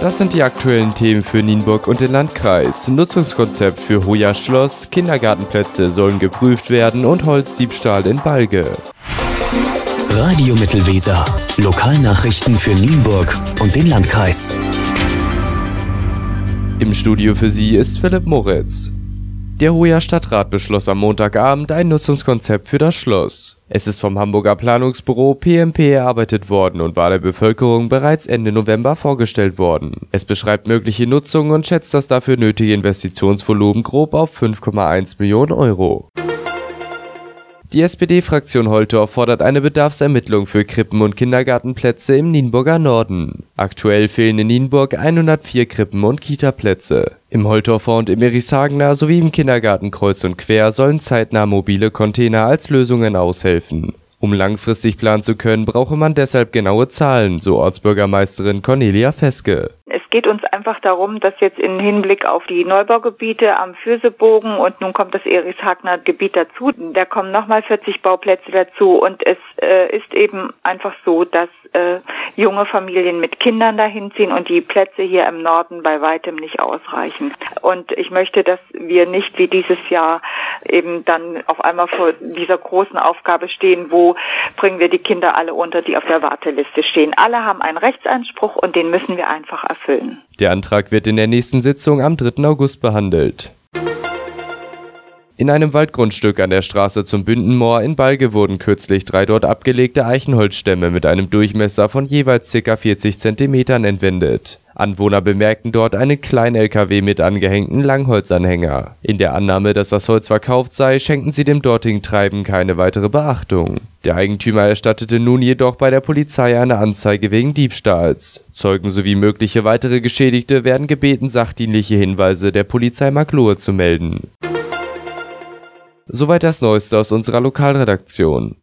Das sind die aktuellen Themen für Nienburg und den Landkreis. Nutzungskonzept für Hoja Schloss, Kindergartenplätze sollen geprüft werden und Holzdiebstahl in Balge. Radio Mittelweser. Lokalnachrichten für Nienburg und den Landkreis. Im Studio für Sie ist Philipp Moritz. Der Hoher Stadtrat beschloss am Montagabend ein Nutzungskonzept für das Schloss. Es ist vom Hamburger Planungsbüro PMP erarbeitet worden und war der Bevölkerung bereits Ende November vorgestellt worden. Es beschreibt mögliche Nutzungen und schätzt das dafür nötige Investitionsvolumen grob auf 5,1 Millionen Euro. Die SPD-Fraktion Holtorf fordert eine Bedarfsermittlung für Krippen- und Kindergartenplätze im Nienburger Norden. Aktuell fehlen in Nienburg 104 Krippen- und Kitaplätze. Im Holtorfer und im Erisagener sowie im Kindergarten kreuz und quer sollen zeitnah mobile Container als Lösungen aushelfen. Um langfristig planen zu können, brauche man deshalb genaue Zahlen, so Ortsbürgermeisterin Cornelia Feske geht uns einfach darum, dass jetzt im Hinblick auf die Neubaugebiete am Fürsebogen und nun kommt das Erichshagner-Gebiet dazu, da kommen nochmal 40 Bauplätze dazu und es äh, ist eben einfach so, dass äh, junge Familien mit Kindern dahin ziehen und die Plätze hier im Norden bei weitem nicht ausreichen. Und ich möchte, dass wir nicht wie dieses Jahr eben dann auf einmal vor dieser großen Aufgabe stehen, wo bringen wir die Kinder alle unter, die auf der Warteliste stehen. Alle haben einen Rechtsanspruch und den müssen wir einfach erfüllen. Der Antrag wird in der nächsten Sitzung am 3. August behandelt. In einem Waldgrundstück an der Straße zum Bündenmoor in Balge wurden kürzlich drei dort abgelegte Eichenholzstämme mit einem Durchmesser von jeweils ca. 40 cm entwendet. Anwohner bemerkten dort einen kleinen LKW mit angehängten Langholzanhänger. In der Annahme, dass das Holz verkauft sei, schenkten sie dem dortigen Treiben keine weitere Beachtung. Der Eigentümer erstattete nun jedoch bei der Polizei eine Anzeige wegen Diebstahls. Zeugen sowie mögliche weitere Geschädigte werden gebeten, sachdienliche Hinweise der Polizei Maglohe zu melden. Soweit das Neueste aus unserer Lokalredaktion